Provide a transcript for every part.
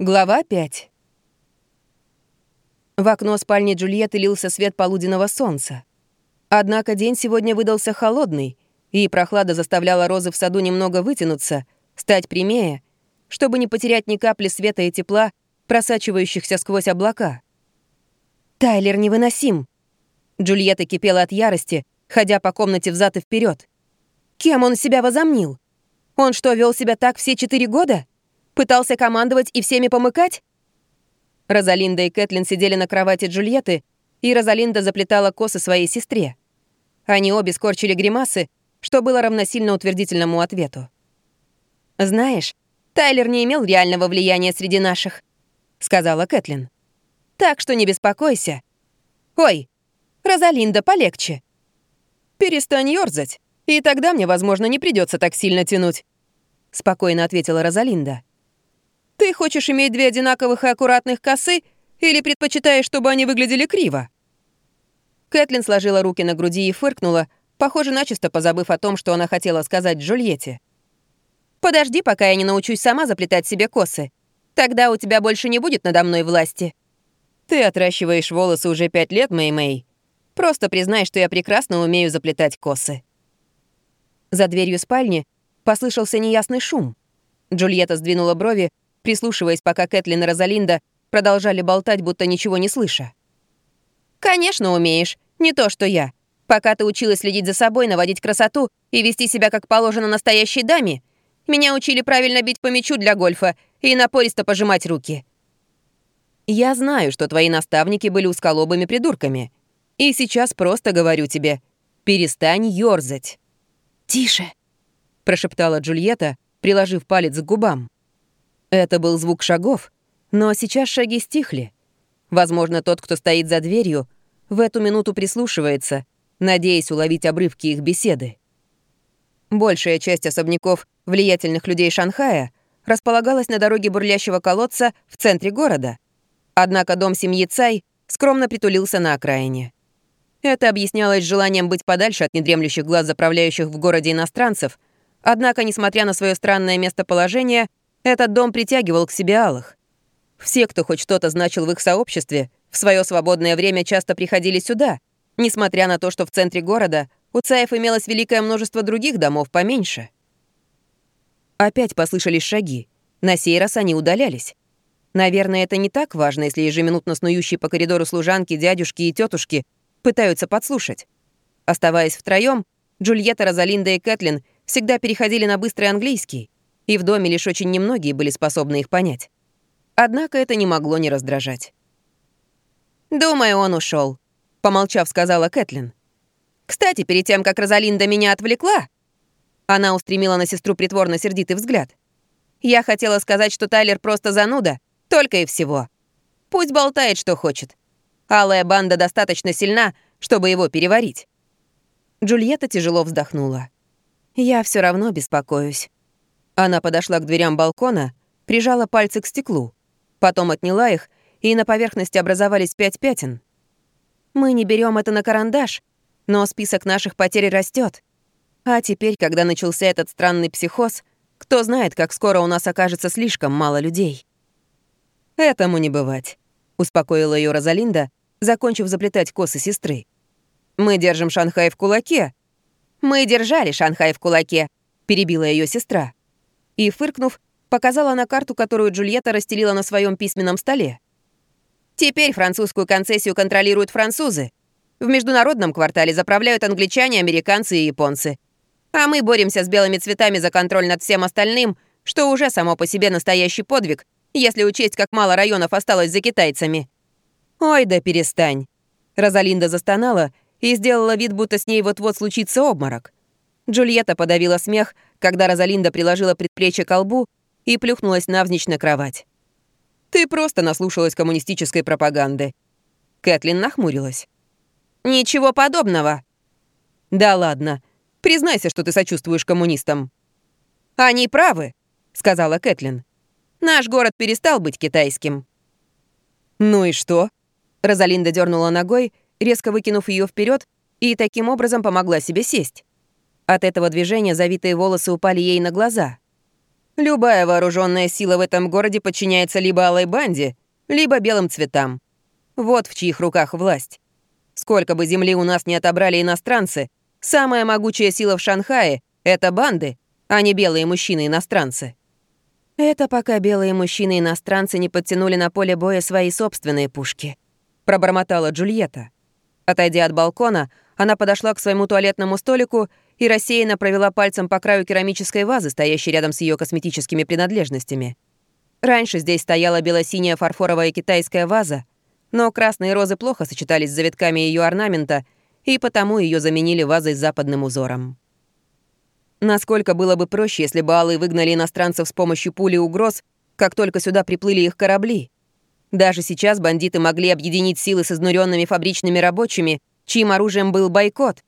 Глава 5 В окно спальни Джульетты лился свет полуденного солнца. Однако день сегодня выдался холодный, и прохлада заставляла розы в саду немного вытянуться, стать прямее, чтобы не потерять ни капли света и тепла, просачивающихся сквозь облака. «Тайлер невыносим!» Джульетта кипела от ярости, ходя по комнате взад и вперед. «Кем он себя возомнил? Он что, вел себя так все четыре года?» Пытался командовать и всеми помыкать? Розалинда и Кэтлин сидели на кровати Джульетты, и Розалинда заплетала косы своей сестре. Они обе скорчили гримасы, что было равносильно утвердительному ответу. «Знаешь, Тайлер не имел реального влияния среди наших», — сказала Кэтлин. «Так что не беспокойся. Ой, Розалинда, полегче. Перестань ёрзать, и тогда мне, возможно, не придется так сильно тянуть», — спокойно ответила Розалинда. Ты хочешь иметь две одинаковых и аккуратных косы или предпочитаешь, чтобы они выглядели криво?» Кэтлин сложила руки на груди и фыркнула, похоже, начисто позабыв о том, что она хотела сказать Джульетте. «Подожди, пока я не научусь сама заплетать себе косы. Тогда у тебя больше не будет надо мной власти». «Ты отращиваешь волосы уже пять лет, Мэй-Мэй. Просто признай, что я прекрасно умею заплетать косы». За дверью спальни послышался неясный шум. Джульетта сдвинула брови, прислушиваясь, пока Кэтлин и Розалинда продолжали болтать, будто ничего не слыша. «Конечно умеешь. Не то, что я. Пока ты училась следить за собой, наводить красоту и вести себя как положено настоящей даме, меня учили правильно бить по мячу для гольфа и напористо пожимать руки». «Я знаю, что твои наставники были усколобыми придурками. И сейчас просто говорю тебе, перестань ёрзать». «Тише», — прошептала Джульетта, приложив палец к губам. Это был звук шагов, но сейчас шаги стихли. Возможно, тот, кто стоит за дверью, в эту минуту прислушивается, надеясь уловить обрывки их беседы. Большая часть особняков влиятельных людей Шанхая располагалась на дороге бурлящего колодца в центре города. Однако дом семьи Цай скромно притулился на окраине. Это объяснялось желанием быть подальше от недремлющих глаз заправляющих в городе иностранцев, однако, несмотря на свое странное местоположение, этот дом притягивал к себе алых. Все, кто хоть что-то значил в их сообществе, в свое свободное время часто приходили сюда, несмотря на то, что в центре города у Цаев имелось великое множество других домов поменьше. Опять послышались шаги. На сей раз они удалялись. Наверное, это не так важно, если ежеминутно снующие по коридору служанки, дядюшки и тетушки пытаются подслушать. Оставаясь втроем, Джульетта, Розалинда и Кэтлин всегда переходили на быстрый английский и в доме лишь очень немногие были способны их понять. Однако это не могло не раздражать. «Думаю, он ушел, помолчав, сказала Кэтлин. «Кстати, перед тем, как Розалинда меня отвлекла...» Она устремила на сестру притворно-сердитый взгляд. «Я хотела сказать, что Тайлер просто зануда, только и всего. Пусть болтает, что хочет. Алая банда достаточно сильна, чтобы его переварить». Джульетта тяжело вздохнула. «Я все равно беспокоюсь». Она подошла к дверям балкона, прижала пальцы к стеклу, потом отняла их, и на поверхности образовались пять пятен. Мы не берем это на карандаш, но список наших потерь растет. А теперь, когда начался этот странный психоз, кто знает, как скоро у нас окажется слишком мало людей. «Этому не бывать», — успокоила ее Розалинда, закончив заплетать косы сестры. «Мы держим Шанхай в кулаке». «Мы держали Шанхай в кулаке», — перебила ее сестра и, фыркнув, показала на карту, которую Джульетта расстелила на своем письменном столе. «Теперь французскую концессию контролируют французы. В международном квартале заправляют англичане, американцы и японцы. А мы боремся с белыми цветами за контроль над всем остальным, что уже само по себе настоящий подвиг, если учесть, как мало районов осталось за китайцами». «Ой, да перестань!» Розалинда застонала и сделала вид, будто с ней вот-вот случится обморок. Джульетта подавила смех, когда Розалинда приложила предплечье к колбу и плюхнулась навзничь на кровать. «Ты просто наслушалась коммунистической пропаганды». Кэтлин нахмурилась. «Ничего подобного». «Да ладно. Признайся, что ты сочувствуешь коммунистам». «Они правы», — сказала Кэтлин. «Наш город перестал быть китайским». «Ну и что?» Розалинда дернула ногой, резко выкинув ее вперед, и таким образом помогла себе сесть. От этого движения завитые волосы упали ей на глаза. Любая вооруженная сила в этом городе подчиняется либо алой банде, либо белым цветам. Вот в чьих руках власть. Сколько бы земли у нас не отобрали иностранцы, самая могучая сила в Шанхае — это банды, а не белые мужчины-иностранцы. Это пока белые мужчины-иностранцы не подтянули на поле боя свои собственные пушки. Пробормотала Джульетта. Отойдя от балкона, она подошла к своему туалетному столику и рассеянно провела пальцем по краю керамической вазы, стоящей рядом с ее косметическими принадлежностями. Раньше здесь стояла бело-синяя фарфоровая китайская ваза, но красные розы плохо сочетались с завитками ее орнамента, и потому ее заменили вазой с западным узором. Насколько было бы проще, если бы алые выгнали иностранцев с помощью пули угроз, как только сюда приплыли их корабли. Даже сейчас бандиты могли объединить силы с изнуренными фабричными рабочими, чьим оружием был бойкот.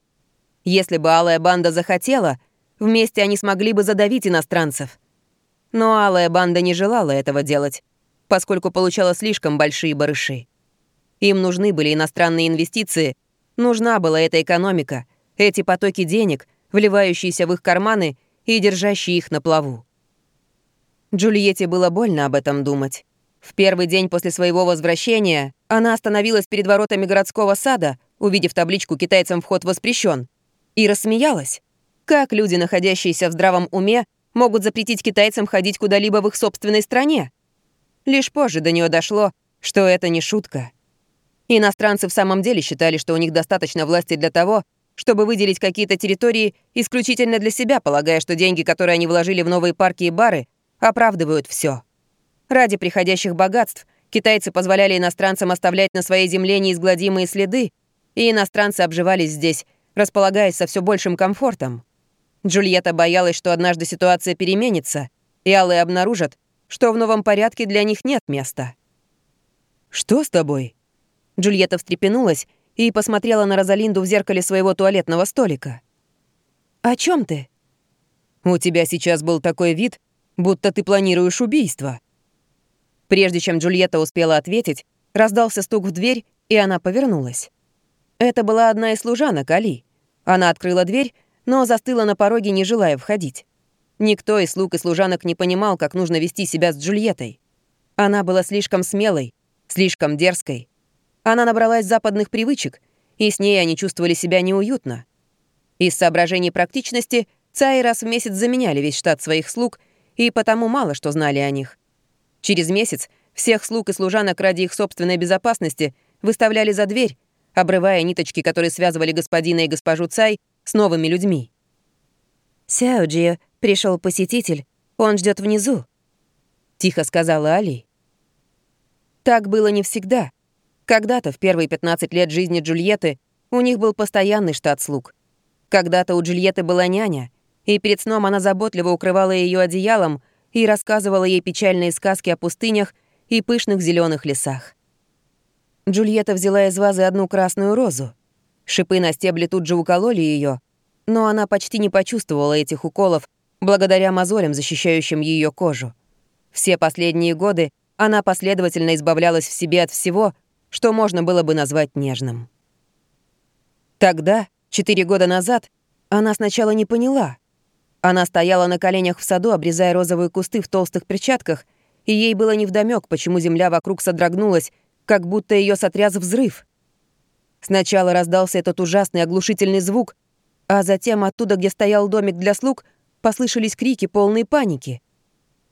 Если бы алая банда захотела, вместе они смогли бы задавить иностранцев. Но алая банда не желала этого делать, поскольку получала слишком большие барыши. Им нужны были иностранные инвестиции, нужна была эта экономика, эти потоки денег, вливающиеся в их карманы и держащие их на плаву. Джульетте было больно об этом думать. В первый день после своего возвращения она остановилась перед воротами городского сада, увидев табличку «Китайцам вход воспрещен», и рассмеялась. Как люди, находящиеся в здравом уме, могут запретить китайцам ходить куда-либо в их собственной стране? Лишь позже до нее дошло, что это не шутка. Иностранцы в самом деле считали, что у них достаточно власти для того, чтобы выделить какие-то территории исключительно для себя, полагая, что деньги, которые они вложили в новые парки и бары, оправдывают все. Ради приходящих богатств китайцы позволяли иностранцам оставлять на своей земле неизгладимые следы, и иностранцы обживались здесь, располагаясь со все большим комфортом. Джульетта боялась, что однажды ситуация переменится, и алые обнаружат, что в новом порядке для них нет места. «Что с тобой?» Джульетта встрепенулась и посмотрела на Розалинду в зеркале своего туалетного столика. «О чем ты?» «У тебя сейчас был такой вид, будто ты планируешь убийство». Прежде чем Джульетта успела ответить, раздался стук в дверь, и она повернулась. Это была одна из служанок Али. Она открыла дверь, но застыла на пороге, не желая входить. Никто из слуг и служанок не понимал, как нужно вести себя с Джульеттой. Она была слишком смелой, слишком дерзкой, она набралась западных привычек, и с ней они чувствовали себя неуютно. Из соображений практичности Цаи раз в месяц заменяли весь штат своих слуг, и потому мало что знали о них. Через месяц всех слуг и служанок ради их собственной безопасности выставляли за дверь, обрывая ниточки, которые связывали господина и госпожу Цай с новыми людьми. «Сяоджио, пришел посетитель, он ждет внизу», — тихо сказала Али. Так было не всегда — когда-то, в первые 15 лет жизни Джульетты, у них был постоянный штат слуг. Когда-то у Джульетты была няня, и перед сном она заботливо укрывала ее одеялом и рассказывала ей печальные сказки о пустынях и пышных зеленых лесах. Джульетта взяла из вазы одну красную розу. Шипы на стебле тут же укололи ее, но она почти не почувствовала этих уколов благодаря мозолям, защищающим ее кожу. Все последние годы она последовательно избавлялась в себе от всего, что можно было бы назвать нежным. Тогда, четыре года назад, она сначала не поняла. Она стояла на коленях в саду, обрезая розовые кусты в толстых перчатках, и ей было невдомёк, почему земля вокруг содрогнулась, как будто ее сотряс взрыв. Сначала раздался этот ужасный оглушительный звук, а затем оттуда, где стоял домик для слуг, послышались крики полной паники.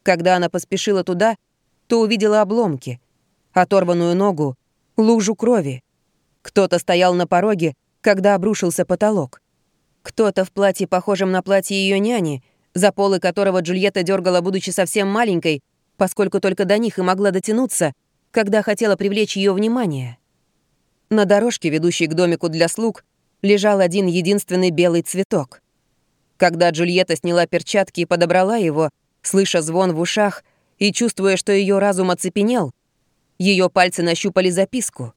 Когда она поспешила туда, то увидела обломки, оторванную ногу, лужу крови. Кто-то стоял на пороге, когда обрушился потолок. Кто-то в платье, похожем на платье ее няни, за полы которого Джульетта дергала, будучи совсем маленькой, поскольку только до них и могла дотянуться, когда хотела привлечь ее внимание. На дорожке, ведущей к домику для слуг, лежал один единственный белый цветок. Когда Джульетта сняла перчатки и подобрала его, слыша звон в ушах и чувствуя, что ее разум оцепенел, ее пальцы нащупали записку.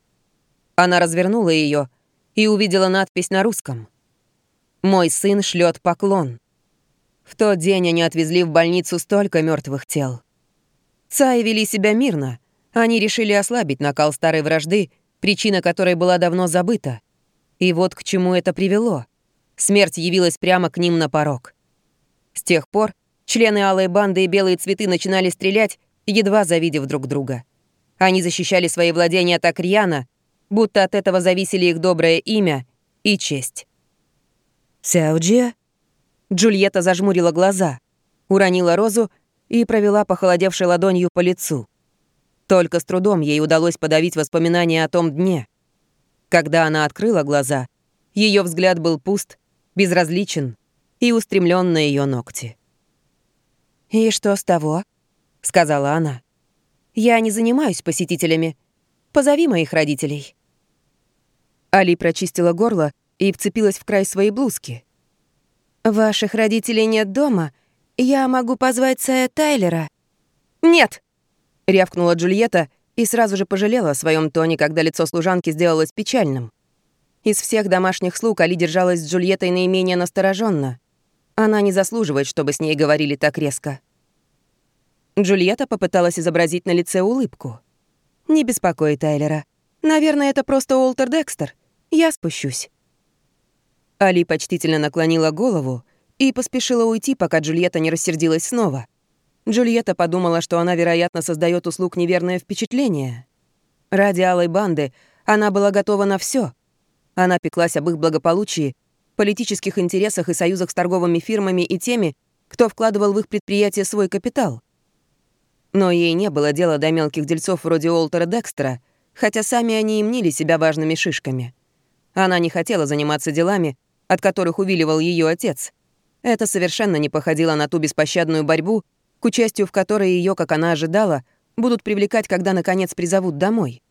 Она развернула ее и увидела надпись на русском. «Мой сын шлет поклон». В тот день они отвезли в больницу столько мертвых тел. Цаи вели себя мирно. Они решили ослабить накал старой вражды, причина которой была давно забыта. И вот к чему это привело. Смерть явилась прямо к ним на порог. С тех пор Члены алой банды и белые цветы начинали стрелять, едва завидев друг друга. Они защищали свои владения так рьяно, будто от этого зависели их доброе имя и честь. «Сяоджия?» Джульетта зажмурила глаза, уронила розу и провела похолодевшей ладонью по лицу. Только с трудом ей удалось подавить воспоминания о том дне. Когда она открыла глаза, ее взгляд был пуст, безразличен и устремлен на ее ногти. «И что с того?» — сказала она. «Я не занимаюсь посетителями. Позови моих родителей». Али прочистила горло и вцепилась в край своей блузки. «Ваших родителей нет дома. Я могу позвать Сая Тайлера». «Нет!» — рявкнула Джульетта и сразу же пожалела о своем тоне, когда лицо служанки сделалось печальным. Из всех домашних слуг Али держалась с Джульеттой наименее настороженно. Она не заслуживает, чтобы с ней говорили так резко. Джульетта попыталась изобразить на лице улыбку. «Не беспокой Тайлера. Наверное, это просто Уолтер Декстер. Я спущусь». Али почтительно наклонила голову и поспешила уйти, пока Джульетта не рассердилась снова. Джульетта подумала, что она, вероятно, создает услуг неверное впечатление. Ради алой банды она была готова на все. Она пеклась об их благополучии, политических интересах и союзах с торговыми фирмами и теми, кто вкладывал в их предприятие свой капитал. Но ей не было дела до мелких дельцов вроде Уолтера Декстера, хотя сами они и мнили себя важными шишками. Она не хотела заниматься делами, от которых увиливал ее отец. Это совершенно не походило на ту беспощадную борьбу, к участию в которой ее, как она ожидала, будут привлекать, когда, наконец, призовут домой.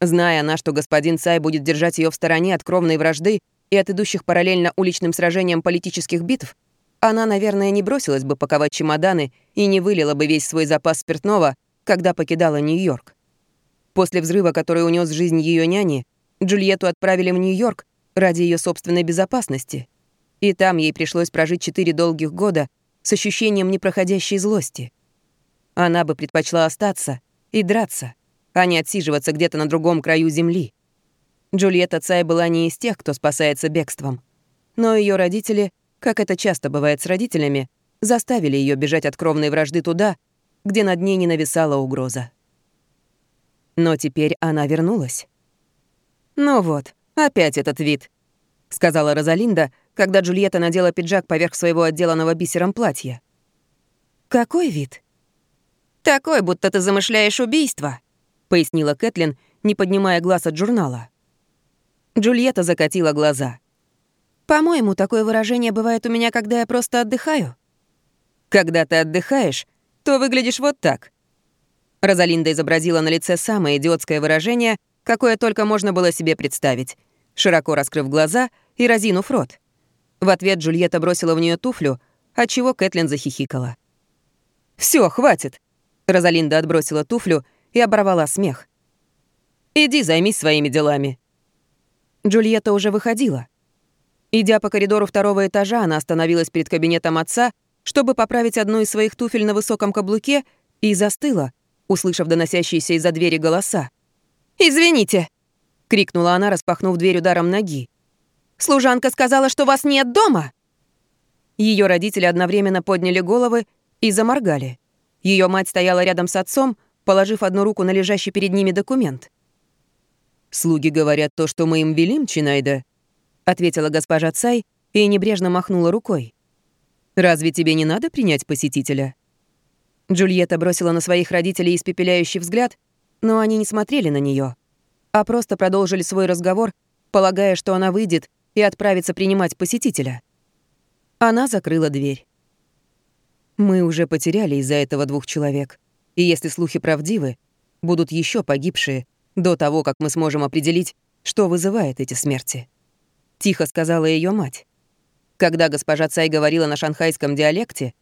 Зная она, что господин Цай будет держать ее в стороне от кровной вражды и от идущих параллельно уличным сражениям политических битв, она, наверное, не бросилась бы паковать чемоданы и не вылила бы весь свой запас спиртного, когда покидала Нью-Йорк. После взрыва, который унес жизнь ее няни, Джульетту отправили в Нью-Йорк, ради ее собственной безопасности. И там ей пришлось прожить четыре долгих года с ощущением непроходящей злости. Она бы предпочла остаться и драться, а не отсиживаться где-то на другом краю земли. Джульетта Цай была не из тех, кто спасается бегством. Но ее родители, как это часто бывает с родителями, заставили ее бежать от кровной вражды туда, где над ней не нависала угроза. Но теперь она вернулась. Ну вот, «Опять этот вид», — сказала Розалинда, когда Джульетта надела пиджак поверх своего отделанного бисером платья. «Какой вид?» «Такой, будто ты замышляешь убийство», — пояснила Кэтлин, не поднимая глаз от журнала. Джульетта закатила глаза. «По-моему, такое выражение бывает у меня, когда я просто отдыхаю». «Когда ты отдыхаешь, то выглядишь вот так». Розалинда изобразила на лице самое идиотское выражение — какое только можно было себе представить, широко раскрыв глаза и разинув рот. В ответ Джульетта бросила в нее туфлю, отчего Кэтлин захихикала. Все, хватит!» Розалинда отбросила туфлю и оборвала смех. «Иди займись своими делами». Джульетта уже выходила. Идя по коридору второго этажа, она остановилась перед кабинетом отца, чтобы поправить одну из своих туфель на высоком каблуке, и застыла, услышав доносящиеся из-за двери голоса. «Извините!» — крикнула она, распахнув дверь ударом ноги. «Служанка сказала, что вас нет дома!» Ее родители одновременно подняли головы и заморгали. Ее мать стояла рядом с отцом, положив одну руку на лежащий перед ними документ. «Слуги говорят то, что мы им велим, Чинайда», — ответила госпожа Цай и небрежно махнула рукой. «Разве тебе не надо принять посетителя?» Джульетта бросила на своих родителей испепеляющий взгляд — но они не смотрели на нее, а просто продолжили свой разговор, полагая, что она выйдет и отправится принимать посетителя. Она закрыла дверь. Мы уже потеряли из-за этого двух человек, и если слухи правдивы, будут еще погибшие до того, как мы сможем определить, что вызывает эти смерти. Тихо сказала ее мать. Когда госпожа Цай говорила на шанхайском диалекте,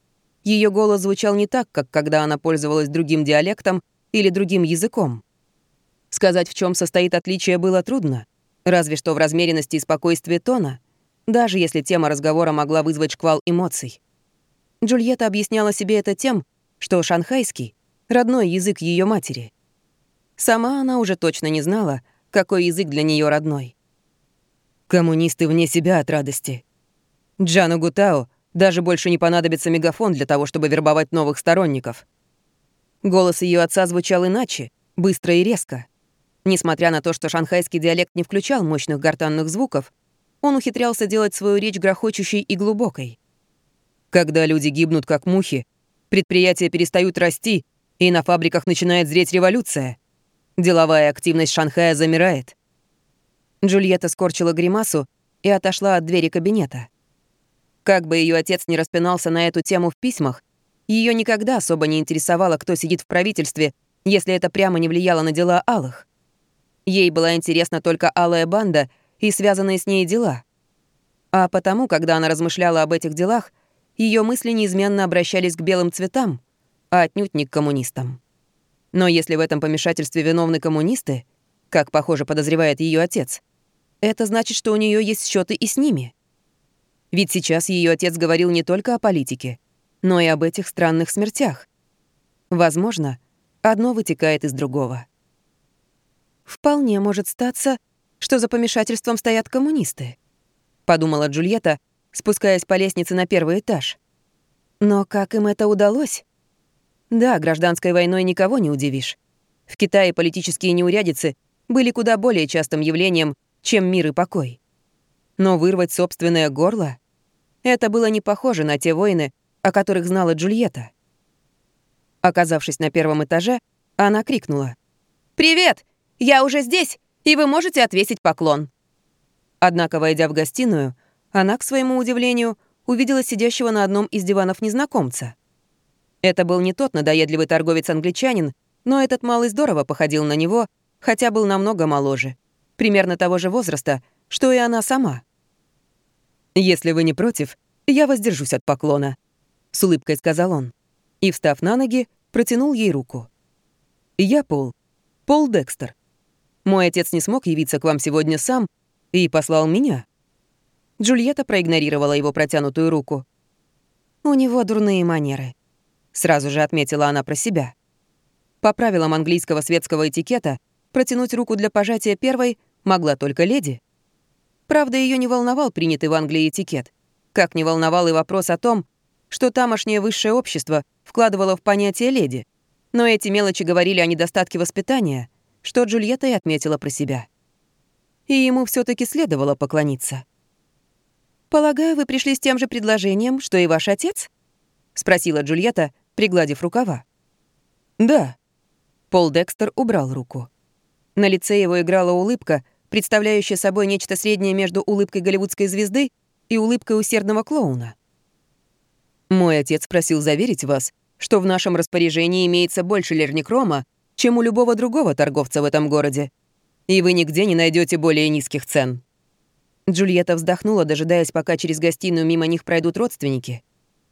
ее голос звучал не так, как когда она пользовалась другим диалектом или другим языком. Сказать, в чем состоит отличие, было трудно, разве что в размеренности и спокойствии тона, даже если тема разговора могла вызвать шквал эмоций. Джульетта объясняла себе это тем, что шанхайский — родной язык ее матери. Сама она уже точно не знала, какой язык для нее родной. Коммунисты вне себя от радости. Джану Гутао даже больше не понадобится мегафон для того, чтобы вербовать новых сторонников. Голос ее отца звучал иначе, быстро и резко. Несмотря на то, что шанхайский диалект не включал мощных гортанных звуков, он ухитрялся делать свою речь грохочущей и глубокой. Когда люди гибнут как мухи, предприятия перестают расти, и на фабриках начинает зреть революция. Деловая активность Шанхая замирает. Джульетта скорчила гримасу и отошла от двери кабинета. Как бы ее отец не распинался на эту тему в письмах, ее никогда особо не интересовало, кто сидит в правительстве, если это прямо не влияло на дела Алых. Ей была интересна только Алая банда и связанные с ней дела. А потому, когда она размышляла об этих делах, ее мысли неизменно обращались к белым цветам, а отнюдь не к коммунистам. Но если в этом помешательстве виновны коммунисты, как, похоже, подозревает ее отец, это значит, что у нее есть счеты и с ними. Ведь сейчас ее отец говорил не только о политике, но и об этих странных смертях. Возможно, одно вытекает из другого. «Вполне может статься, что за помешательством стоят коммунисты», — подумала Джульетта, спускаясь по лестнице на первый этаж. Но как им это удалось? Да, гражданской войной никого не удивишь. В Китае политические неурядицы были куда более частым явлением, чем мир и покой. Но вырвать собственное горло — это было не похоже на те войны, о которых знала Джульетта. Оказавшись на первом этаже, она крикнула. «Привет! Я уже здесь, и вы можете отвесить поклон!» Однако, войдя в гостиную, она, к своему удивлению, увидела сидящего на одном из диванов незнакомца. Это был не тот надоедливый торговец-англичанин, но этот малый здорово походил на него, хотя был намного моложе — примерно того же возраста, что и она сама. «Если вы не против, я воздержусь от поклона», — с улыбкой сказал он. И, встав на ноги, протянул ей руку. «Я Пол. Пол Декстер. Мой отец не смог явиться к вам сегодня сам и послал меня». Джульетта проигнорировала его протянутую руку. «У него дурные манеры», — сразу же отметила она про себя. По правилам английского светского этикета, протянуть руку для пожатия первой могла только леди. Правда, ее не волновал принятый в Англии этикет, как не волновал и вопрос о том, что тамошнее высшее общество вкладывало в понятие «леди». Но эти мелочи говорили о недостатке воспитания, что Джульетта и отметила про себя. И ему все таки следовало поклониться. «Полагаю, вы пришли с тем же предложением, что и ваш отец?» — спросила Джульетта, пригладив рукава. «Да». Пол Декстер убрал руку. На лице его играла улыбка, представляющая собой нечто среднее между улыбкой голливудской звезды и улыбкой усердного клоуна. «Мой отец просил заверить вас, что в нашем распоряжении имеется больше лерникрома, чем у любого другого торговца в этом городе, и вы нигде не найдете более низких цен». Джульетта вздохнула, дожидаясь, пока через гостиную мимо них пройдут родственники.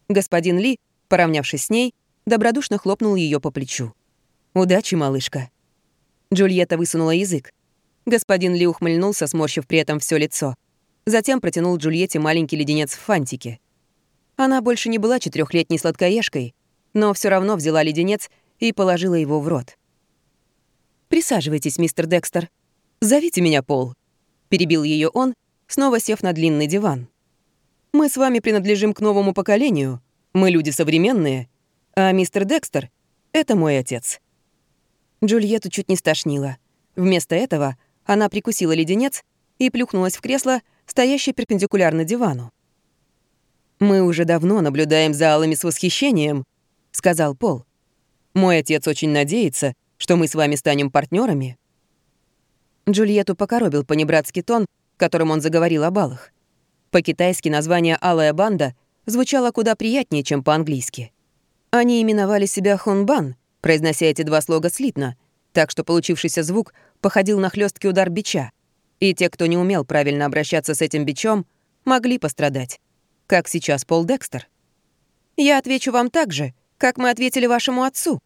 Господин Ли, поравнявшись с ней, добродушно хлопнул ее по плечу. «Удачи, малышка». Джульетта высунула язык. Господин Ли ухмыльнулся, сморщив при этом все лицо. Затем протянул Джульетте маленький леденец в фантике. Она больше не была четырехлетней сладкоежкой, но все равно взяла леденец и положила его в рот. «Присаживайтесь, мистер Декстер. Зовите меня Пол», — перебил ее он, снова сев на длинный диван. «Мы с вами принадлежим к новому поколению. Мы люди современные. А мистер Декстер — это мой отец». Джульетту чуть не стошнило. Вместо этого она прикусила леденец и плюхнулась в кресло, стоящее перпендикулярно дивану. «Мы уже давно наблюдаем за Аллами с восхищением», — сказал Пол. «Мой отец очень надеется, что мы с вами станем партнерами. Джульетту покоробил понебратский тон, которым он заговорил о балах. По-китайски название «Алая банда» звучало куда приятнее, чем по-английски. Они именовали себя «Хунбан», произнося эти два слога слитно, так что получившийся звук походил на хлесткий удар бича. И те, кто не умел правильно обращаться с этим бичом, могли пострадать. Как сейчас Пол Декстер. «Я отвечу вам так же, как мы ответили вашему отцу»,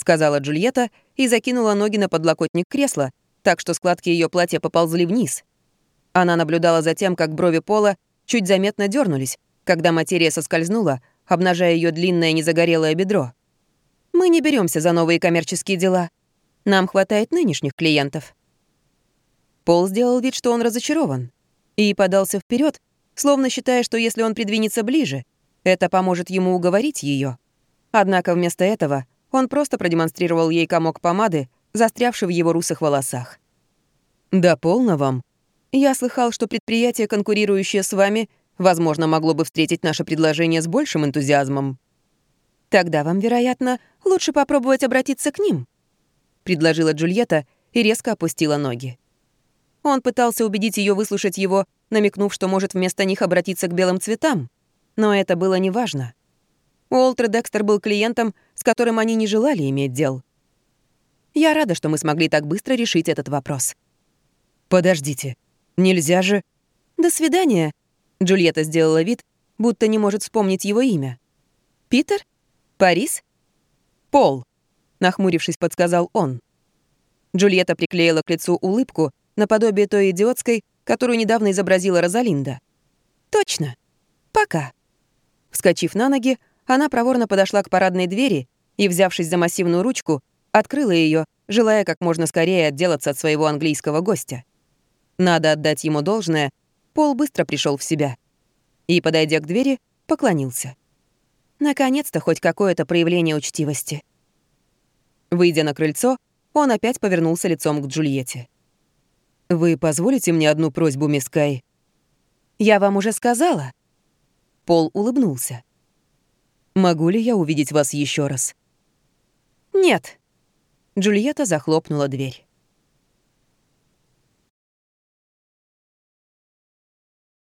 сказала Джульетта и закинула ноги на подлокотник кресла, так что складки ее платья поползли вниз. Она наблюдала за тем, как брови Пола чуть заметно дернулись, когда материя соскользнула, обнажая ее длинное незагорелое бедро. Мы не беремся за новые коммерческие дела. Нам хватает нынешних клиентов». Пол сделал вид, что он разочарован, и подался вперед, словно считая, что если он придвинется ближе, это поможет ему уговорить ее. Однако вместо этого он просто продемонстрировал ей комок помады, застрявший в его русых волосах. «Да полно вам. Я слыхал, что предприятие, конкурирующее с вами, возможно, могло бы встретить наше предложение с большим энтузиазмом. Тогда вам, вероятно, лучше попробовать обратиться к ним», — предложила Джульетта и резко опустила ноги. Он пытался убедить ее выслушать его, намекнув, что может вместо них обратиться к белым цветам. Но это было неважно. Уолтер Декстер был клиентом, с которым они не желали иметь дел. Я рада, что мы смогли так быстро решить этот вопрос. «Подождите, нельзя же...» «До свидания», — Джульетта сделала вид, будто не может вспомнить его имя. «Питер? Парис?» «Пол», — нахмурившись, подсказал он. Джульетта приклеила к лицу улыбку, наподобие той идиотской, которую недавно изобразила Розалинда. «Точно. Пока». Вскочив на ноги, она проворно подошла к парадной двери и, взявшись за массивную ручку, открыла ее, желая как можно скорее отделаться от своего английского гостя. Надо отдать ему должное, Пол быстро пришел в себя и, подойдя к двери, поклонился. Наконец-то хоть какое-то проявление учтивости. Выйдя на крыльцо, он опять повернулся лицом к Джульетте. «Вы позволите мне одну просьбу, мисс Кай?» «Я вам уже сказала». Пол улыбнулся. «Могу ли я увидеть вас еще раз?» «Нет». Джульетта захлопнула дверь.